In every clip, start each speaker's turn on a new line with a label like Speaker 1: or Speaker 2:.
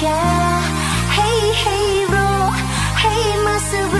Speaker 1: Yeah. Hey hey bro Hey my silver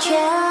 Speaker 1: 全